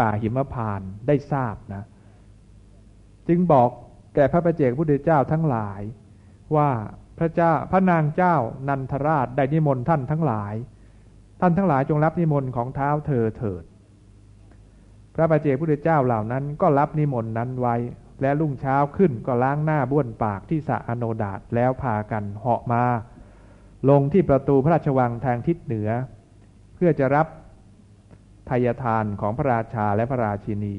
ป่าหิมพานได้ทราบนะ จึงบอกแก่พระประเจกพุทธเจ้าทั้งหลายว่าพระเจ้าพระนางเจ้านันทราชได้นิมนต์ท่านทั้งหลาย ท่านทั้งหลายจงรับนิมนต์ของเท้าเธอเถิด พระประเจกพุทธเจ้าเหล่านั้นก็รับนิมนต์นั้นไว้ และรุ่งเช้าขึ้นก็ล้างหน้าบ้วนปากที่สะอโนดาตแล้วพากันเหาะมา ลงที่ประตูพระราชวังทางทิศเหนือ เพื่อจะรับ ทายทานของพระราชาและพระราชินี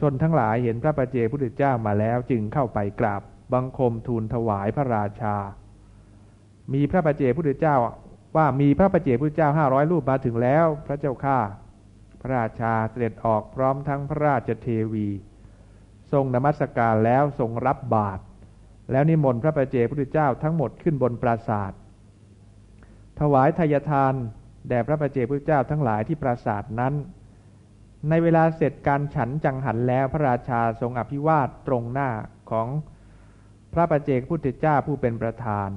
ชนทั้งหลายเห็นพระประเจพุทธเจ้ามาแล้วจึงเข้าไปกราบบังคมทูลถวายพระราชา มีพระประเจพุทธเจ้าว่ามีพระประเจพุทธเจ้าห้าร้อยรูปมาถึงแล้ว พระเจ้าข้าพระราชาเสด็จออกพร้อมทั้งพระราชเทวี ทรงนมัสการแล้วทรงรับบาตรแล้วนิมนต์พระประเจพุทธเจ้าทั้งหมดขึ้นบนปราศาสตร์ถวายทายทาน แด่พระประเจพุทธเจ้าทั้งหลายที่ปราสาทนั้น ในเวลาเสร็จการฉันจังหันแล้วพระราชาทรงอภิวาทตรงหน้าของพระประเจกพุทธเจ้าผู้เป็นประธาน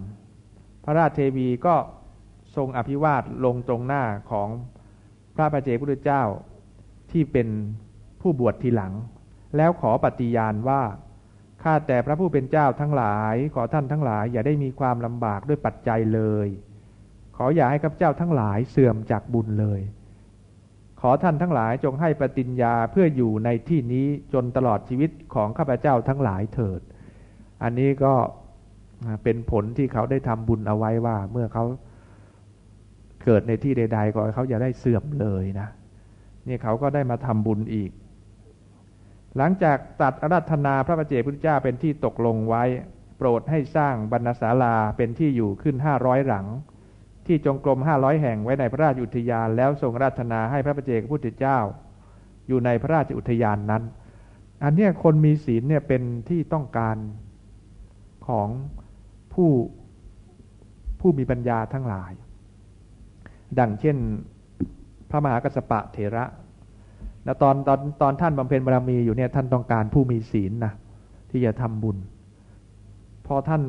พระราชเทวีก็ทรงอภิวาทลงตรงหน้าของพระประเจกพุทธเจ้าที่เป็นผู้บวชทีหลัง แล้วขอปฏิญาณว่าข้าแต่พระผู้เป็นเจ้าทั้งหลาย ขอท่านทั้งหลายอย่าได้มีความลำบากด้วยปัจจัยเลย ขออย่าให้ข้าพเจ้าทั้งหลายเสื่อมจากบุญเลย ขอท่านทั้งหลายจงให้ปฏิญญาเพื่ออยู่ในที่นี้จนตลอดชีวิตของข้าพเจ้าทั้งหลายเถิด อันนี้ก็เป็นผลที่เขาได้ทำบุญเอาไว้ว่า เมื่อเขาเกิดในที่ใดๆก็เขาอย่าได้เสื่อมเลยนะนี่เขาก็ได้มาทำบุญอีก หลังจากตัดอารัธนาพระประเจพุทธเจ้าเป็นที่ตกลงไว้ โปรดให้สร้างบรรณศาลาเป็นที่อยู่ขึ้นห้าร้อยหลัง ที่จงกรมห้าร้อยแห่งไว้ในพระราชอุทยาน แล้วทรงราชนาให้พระประเจกพุทธเจ้า อยู่ในพระราชอุทยานนั้น อันนี้คนมีศีลเนี่ยเป็นที่ต้องการของผู้ผู้มีปัญญาทั้งหลาย ดังเช่นพระมหากัสปะเถระนะตอนตอนตอนท่านบำเพ็ญบารมีอยู่เนี่ยท่านต้องการผู้มีศีลนะที่จะทำบุญ พอท่าน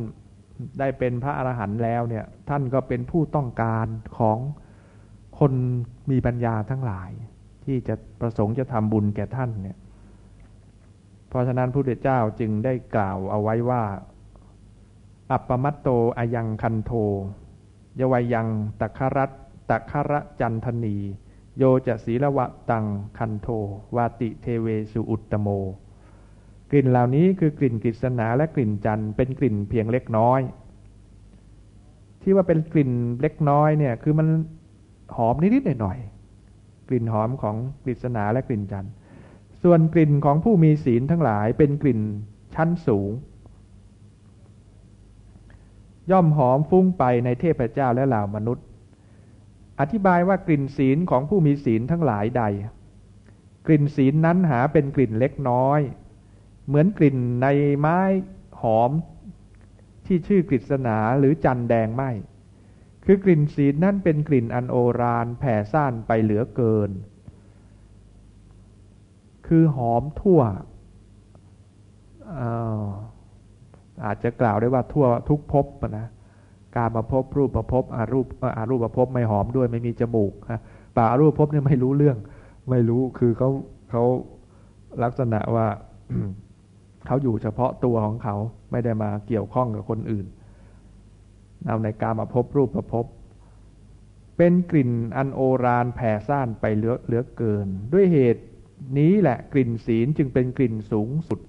ได้เป็นพระอรหันต์แล้วเนี่ย ท่านก็เป็นผู้ต้องการของคนมีปัญญาทั้งหลาย ที่จะประสงค์จะทำบุญแก่ท่านเนี่ย เพราะฉะนั้นพระพุทธเจ้าจึงได้กล่าวเอาไว้ว่า อัปปมัตโตอายังคันโทยวัยยังตะครัตตะคระจันทนี โยจะศีลวะตังคันโท วาติเทเวสุอุตตโม กลิ่นเหล่านี้คือกลิ่นกฤษณาและกลิ่นจันทร์เป็นกลิ่นเพียงเล็กน้อย ที่ว่าเป็นกลิ่นเล็กน้อยเนี่ยคือมันหอมนิดๆหน่อยๆกลิ่นหอมของกฤษณาและกลิ่นจันทร์ส่วนกลิ่นของผู้มีศีลทั้งหลายเป็นกลิ่นชั้นสูง ย่อมหอมฟุ้งไปในเทพเจ้าและเหล่ามนุษย์ อธิบายว่ากลิ่นศีลของผู้มีศีลทั้งหลายใด กลิ่นศีลนั้นหาเป็นกลิ่นเล็กน้อย เหมือนกลิ่นในไม้หอมที่ชื่อกฤษณาหรือจันแดงไหมคือกลิ่นศีลนั่นเป็นกลิ่นอันโอรานแผ่ซ่านไปเหลือเกิน คือหอมทั่วอาจจะกล่าวได้ว่าทั่วทุกภพนะการมาพบรูปประพบอารูปอารูปประพบไม่หอมด้วยไม่มีจมูกป่าอารูปภพเนี่ยไม่รู้เรื่อง ไม่รู้คือเขาเขาลักษณะว่า เขาอยู่เฉพาะตัวของเขาไม่ได้มาเกี่ยวข้องกับคนอื่นเอาในการมาพบรูปประพบ เป็นกลิ่นอันโอรานแผ่ซ่านไปเหลือเหลือเกิน ด้วยเหตุนี้แหละกลิ่นศีลจึงเป็นกลิ่นสูงสุด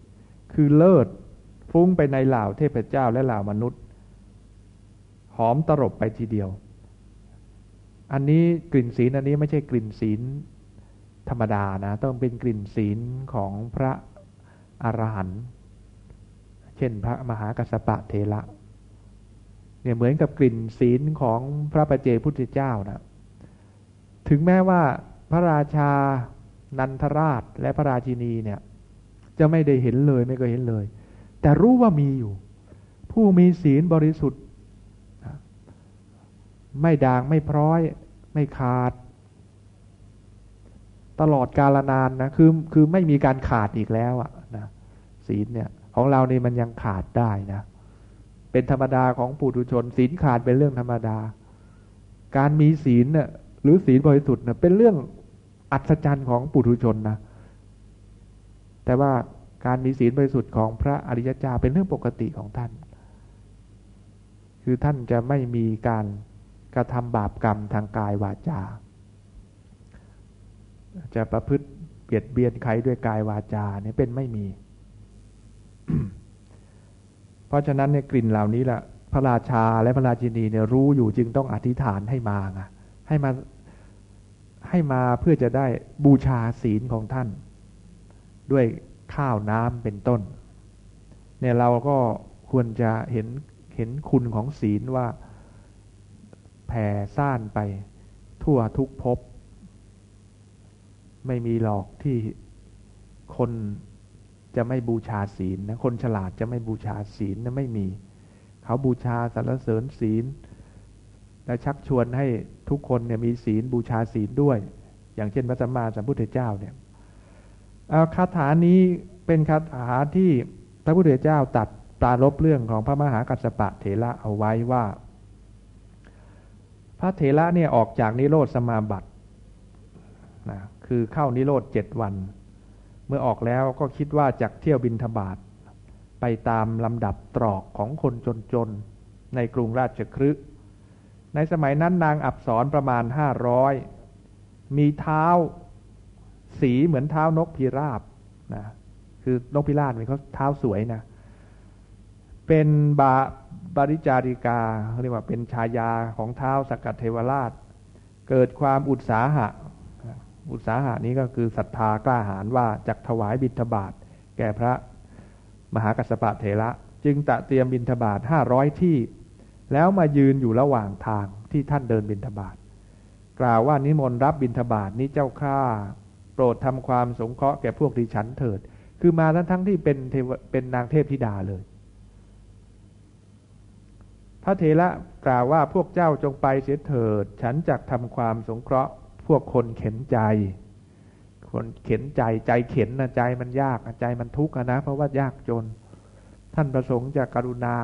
คือเลิศฟุ้งไปในเหล่าเทพเจ้าและเหล่ามนุษย์ หอมตรบไปทีเดียว อันนี้กลิ่นศีลอันนี้ไม่ใช่กลิ่นศีลธรรมดานะ ต้องเป็นกลิ่นศีลของพระ อรหันต์เช่นพระมหากัสปะเทระเนี่ยเหมือนกับกลิ่นศีลของพระประเจพุทธเจ้านะถึงแม้ว่าพระราชานันทราชและพระราชินีเนี่ย จะไม่ได้เห็นเลยไม่เคยเห็นเลย แต่รู้ว่ามีอยู่ ผู้มีศีลบริสุทธิ์ ไม่ด่างไม่พร้อย ไม่ขาด ตลอดกาลนานนะคือคือไม่มีการขาดอีกแล้วอะนะ ศีลเนี่ย ของเรานี่มันยังขาดได้นะ เป็นธรรมดาของปุถุชนศีลขาดเป็นเรื่องธรรมดา การมีศีลเนี่ยหรือศีลบริสุทธิ์เนี่ยเป็นเรื่องอัศจรรย์ของปุถุชนนะ แต่ว่าการมีศีลบริสุทธิ์ของพระอริยเจ้าเป็นเรื่องปกติของท่าน คือท่านจะไม่มีการกระทำบาปกรรมทางกายวาจา จะประพฤติเบียดเบียนใครด้วยกายวาจาเนี่ยเป็นไม่มี เพราะฉะนั้นเนี่ยกลิ่นเหล่านี้แหละพระราชาและพระราชินีเนี่ยรู้อยู่จึงต้องอธิษฐานให้มาไงให้มาให้มาเพื่อจะได้บูชาศีลของท่าน ด้วยข้าวน้ำเป็นต้น เนี่ยเราก็ควรจะเห็นเห็นคุณของศีลว่าแผ่ซ่านไปทั่วทุกภพไม่มีหลอกที่คน จะไม่บูชาศีลนะคนฉลาดจะไม่บูชาศีลนะไม่มี เขาบูชาสรรเสริญศีล และชักชวนให้ทุกคนเนี่ยมีศีลบูชาศีลด้วย อย่างเช่นพระสัมมาสัมพุทธเจ้าเนี่ยคาถานี้เป็นคาถาที่พระพุทธเจ้าตัดปรารบเรื่องของพระมหากัสสปะเถระเอาไว้ว่า พระเถระเนี่ยออกจากนิโรธสมาบัตินะคือเข้านิโรธเจ็ดวัน มื่อออกแล้วก็คิดว่าจากเที่ยวบินทบาทไปตามลำดับตรอกของคนจนๆในกรุงราชคฤห์ในสมัยนั้นนางอับสรประมาณห้าร้อยมีเท้าสีเหมือนเท้านกพิราบนะคือนกพิราบมันเขาเท้าสวยนะเป็นบาบริจาริกาเรียกว่าเป็นชายาของเท้าสกัดเทวราช เกิดความอุตสาหะ อุตสาหะนี้ก็คือศรัทธากล้าหาญว่าจักถวายบิณฑบาตแก่พระมหากัสปะเถระ จึงตะเตรียมบิณฑบาตห้าร้อยที่ แล้วมายืนอยู่ระหว่างทางที่ท่านเดินบิณฑบาตกล่าวว่านิมนต์รับบิณฑบาตนี้เจ้าข้าโปรดทำความสงเคราะห์แก่พวกดิฉันเถิด คือมาทั้งทั้งที่เป็นเทวเป็นนางเทพธิดาเลย พระเถระกล่าวว่าพวกเจ้าจงไปเสียเถิด ฉันจักทำความสงเคราะห์ วกคนเข็นใจ คนเข็นใจใจเข็นนะใจมันยากใจมันทุกข์นะ เพราะว่ายากจน ท่านประสงค์จะกรุณา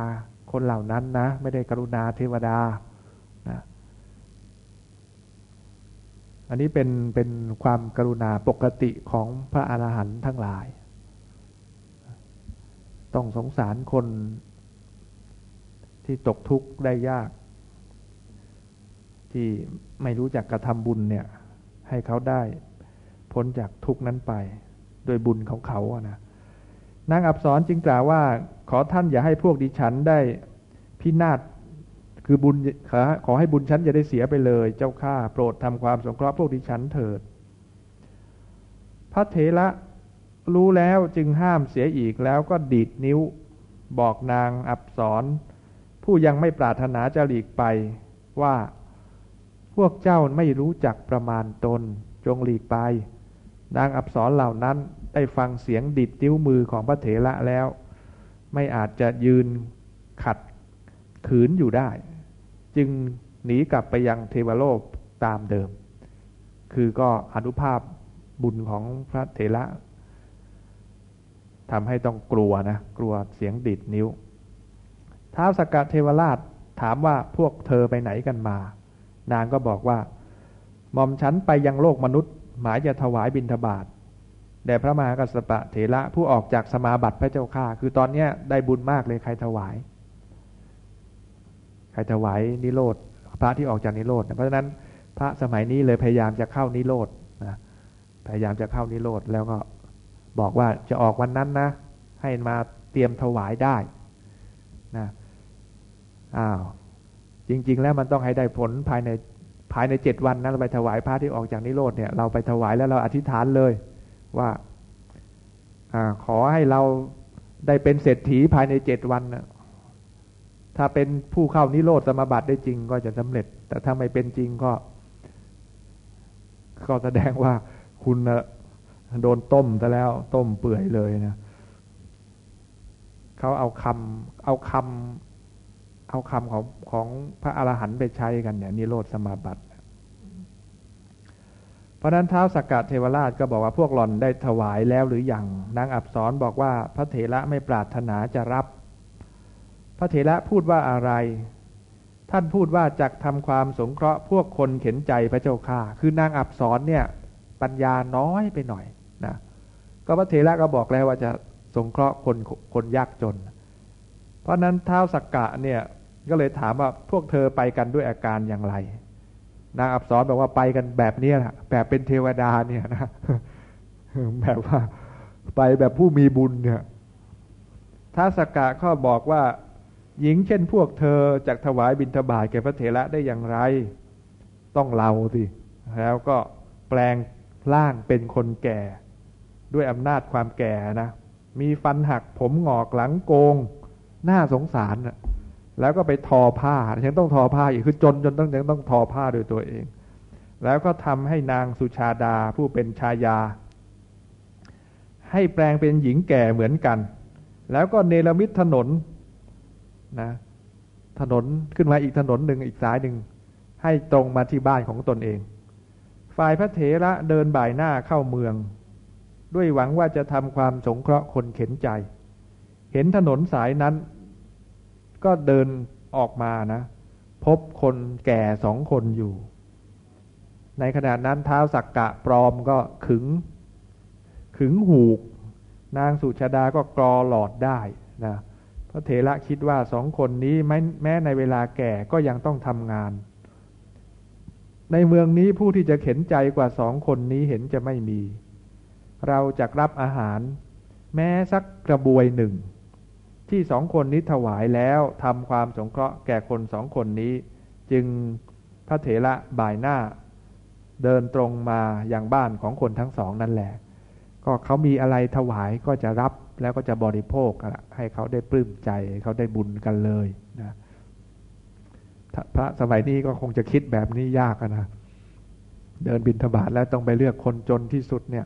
คนเหล่านั้นนะ ไม่ได้กรุณาเทวดานะอันนี้เป็นเป็นความกรุณาปกติของพระอรหันต์ทั้งหลาย ต้องสงสารคนที่ตกทุกข์ได้ยาก ที่ไม่รู้จักกระทำบุญเนี่ย ให้เขาได้ พ้นจากทุกนั้นไป โดยบุญของเขาอะนะนางอับสรจึงกล่าวว่า ขอท่านอย่าให้พวกดิฉันได้พินาศคือบุญขอขอให้บุญฉันจะได้เสียไปเลย เจ้าข้าโปรดทำความสงเคราะห์พวกดิฉันเถิด พระเถระรู้แล้วจึงห้ามเสียอีกแล้วก็ดีดนิ้ว บอกนางอับสรผู้ยังไม่ปรารถนาจะหลีกไปว่า พวกเจ้าไม่รู้จักประมาณตน จงหลีกไป นางอับสรเหล่านั้นได้ฟังเสียงดิดนิ้วมือของพระเถระแล้ว ไม่อาจจะยืนขัดขืนอยู่ได้ จึงหนีกลับไปยังเทวโลกตามเดิม คือก็อนุภาพบุญของพระเถระทำให้ต้องกลัวนะ กลัวเสียงดิดนิ้วท้าวสกกัดเทวราชถามว่าพวกเธอไปไหนกันมา นางก็บอกว่าหม่อมฉันไปยังโลกมนุษย์ หมายจะถวายบิณฑบาตแด่พระมหากัสปะเถระผู้ออกจากสมาบัติพระเจ้าข้าคือตอนนี้ได้บุญมากเลยใครถวาย ใครถวายนิโรธพระที่ออกจากนิโรธเพราะฉะนั้นพระสมัยนี้เลยพยายามจะเข้านิโรธนะพยายามจะเข้านิโรธแล้วก็บอกว่าจะออกวันนั้นนะ ให้มาเตรียมถวายได้นะอ้าว จริง ๆ แล้วมันต้องให้ได้ผลภายในภายในเจ็ดวันนะเราไปถวายพระที่ออกจากนิโรธเนี่ยเราไปถวายแล้วเราอธิษฐานเลยว่าอขอให้เราได้เป็นเศรษฐีภายในเจ็ดวันนะถ้าเป็นผู้เข้านิโรธสมาบัติได้จริงก็จะสำเร็จ แต่ถ้าไม่เป็นจริงก็ ก็แสดงว่าคุณโดนต้มซะแล้วต้มเปื่อยเลยนะเขาเอาคำเอาคำ เอาคำของของพระอรหันต์ไปใช้กันเนี่ยนิโรธสมาบัติเพราะนั้นเท้าสกกัดเทวราชก็บอกว่าพวกหล่อนได้ถวายแล้วหรืออยังนางอับสรบอกว่าพระเถระไม่ปรารถนาจะรับ พระเถระพูดว่าอะไร ท่านพูดว่าจักทำความสงเคราะห์พวกคนเข็นใจพระเจ้าค่าคือนางอับสรเนี่ยปัญญาน้อยไปหน่อยนะก็พระเถระก็บอกแล้วว่าจะสงเคราะห์คนคนยากจน เพราะนั้นเท้าสักกะเนี่ย ก็เลยถามว่าพวกเธอไปกันด้วยอาการอย่างไร นางอับสรบอกว่าไปกันแบบนี้แหละแบบเป็นเทวดาเนี่ยนะแบบว่าไปแบบผู้มีบุญเนี่ยท้าสกกะข้อบอกว่า หญิงเช่นพวกเธอจากถวายบิณฑบาตแก่พระเถระได้อย่างไร ต้องเราสิ แล้วก็แปลงร่างเป็นคนแก่ ด้วยอำนาจความแก่นะ มีฟันหักผมหงอกหลังโกง หน่าสงสารนะ แล้วก็ไปทอผ้าฉันต้องทอผ้าอีกคือจนจนต้องยังต้องทอผ้าโดยตัวเอง แล้วก็ทำให้นางสุชาดาผู้เป็นชายา ให้แปลงเป็นหญิงแก่เหมือนกัน แล้วก็เนรมิตถนนนะถนนขึ้นมาอีกถนนหนึ่งอีกสายหนึ่งให้ตรงมาที่บ้านของตนเอง ฝ่ายพระเถระเดินบ่ายหน้าเข้าเมือง ด้วยหวังว่าจะทำความสงเคราะห์คนเข็นใจ เห็นถนนสายนั้น ก็เดินออกมานะ พบคนแก่สองคนอยู่ ในขณะนั้นเท้าสักกะปลอมก็ขึง ขึงหูก นางสุชาดาก็กรอหลอดได้นะพระเถระคิดว่าสองคนนี้แม้แม้ในเวลาแก่ก็ยังต้องทำงาน ในเมืองนี้ผู้ที่จะเข็นใจกว่าสองคนนี้เห็นจะไม่มี เราจะรับอาหาร แม้สักกระบวยหนึ่ง ที่สองคนนี้ถวายแล้วทำความสงเคราะห์แก่คนสองคนนี้ จึงพระเถระบ่ายหน้า เดินตรงมาอย่างบ้านของคนทั้งสองนั่นแหละ ก็เขามีอะไรถวายก็จะรับแล้วก็จะบริโภคให้เขาได้ปลื้มใจเขาได้บุญกันเลยนะพระสมัยนี้ก็คงจะคิดแบบนี้ยากนะเดินบินทบาทแล้วต้องไปเลือกคนจนที่สุดเนี่ย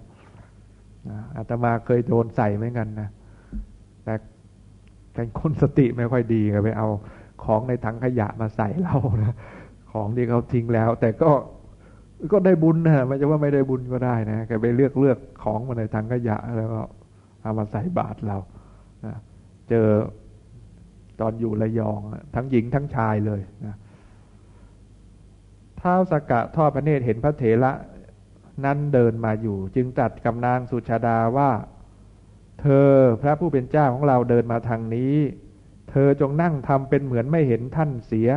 อาตมาเคยโดนใส่เหมือนกันนะแต่ เป็นคนสติไม่ค่อยดีก็ไปเอาของในถังขยะมาใส่เรานะของที่เขาทิ้งแล้ว แต่ก็ก็ได้บุญนะไม่ใช่ว่าไม่ได้บุญก็ได้นะแกไปเลือกเลือกของมาในถังขยะแล้วก็เอามาใส่บาตรเรานะเจอตอนอยู่ระยอง ทั้งหญิงทั้งชายเลยนะท้าวสกกะทอดพระเนตรเห็นพระเถระนั้นเดินมาอยู่ จึงตัดกับนางสุชาดาว่า เธอพระผู้เป็นเจ้าของเราเดินมาทางนี้ เธอจงนั่งทำเป็นเหมือนไม่เห็นท่านเสีย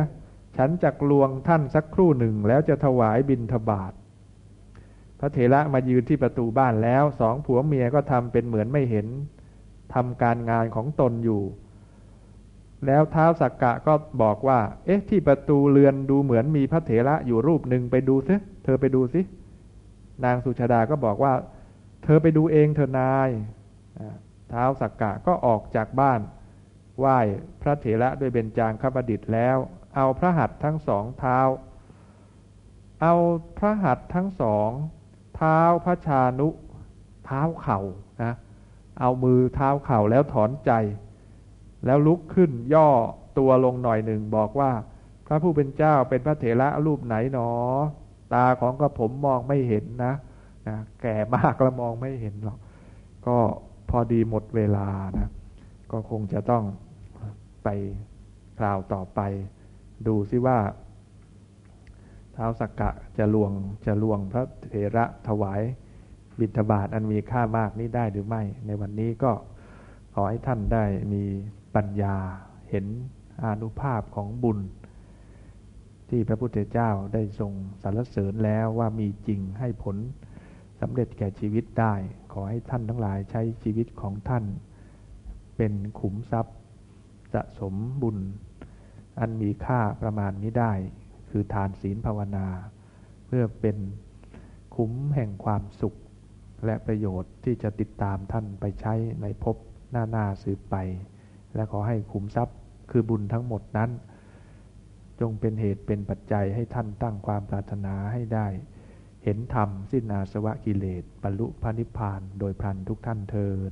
ฉันจะลวงท่านสักครู่หนึ่งแล้วจะถวายบิณฑบาตพระเถระมายืนที่ประตูบ้านแล้วสองผัวเมียก็ทำเป็นเหมือนไม่เห็นทำการงานของตนอยู่ แล้วเท้าสักกะก็บอกว่า เอ๊ะ ที่ประตูเรือนดูเหมือนมีพระเถระอยู่รูปหนึ่งไปดูซิเธอไปดูซินางสุชาดาก็บอกว่า เธอไปดูเองเธอนาย เท้าสักกะก็ออกจากบ้านไหว้พระเถระด้วยเบญจางคประดิษฐ์แล้ว เอาพระหัตถ์ทั้งสองเท้า เอาพระหัตถ์ทั้งสองเท้าพระชานุ เท้าเข่านะเอามือเท้าเข่าแล้วถอนใจ แล้วลุกขึ้นย่อตัวลงหน่อยหนึ่งบอกว่า พระผู้เป็นเจ้าเป็นพระเถระรูปไหนหนอ ตาของกระผมมองไม่เห็นนะนะแก่มากแล้วมองไม่เห็นหรอกก็ อดีหมดเวลานะก็คงจะต้องไปคราวต่อไป ดูซิว่าเท้าสักกะจะลวงจะลวงพระเถระถวายบิณฑบาตอันมีค่ามากนี้ได้หรือไม่ ในวันนี้ก็ขอให้ท่านได้มีปัญญาเห็นอนุภาพของบุญ ที่พระพุทธเจ้าได้ทรงสรรเสริญแล้วว่ามีจริงให้ผลสำเร็จแก่ชีวิตได้ ขอให้ท่านทั้งหลายใช้ชีวิตของท่าน เป็นขุมทรัพย์สะสมบุญ อันมีค่าประมาณนี้ได้ คือทานศีลภาวนา เพื่อเป็นคุ้มแห่งความสุข และประโยชน์ที่จะติดตามท่านไปใช้ในภพหน้าหน้าสืบไป และขอให้ขุมทรัพย์คือบุญทั้งหมดนั้น จงเป็นเหตุเป็นปัจจัยให้ท่านตั้งความปรารถนาให้ได้ เห็นธรรมสิ้นอาสวะกิเลสบรรลุพระนิพพานโดยพลันทุกท่านเทิน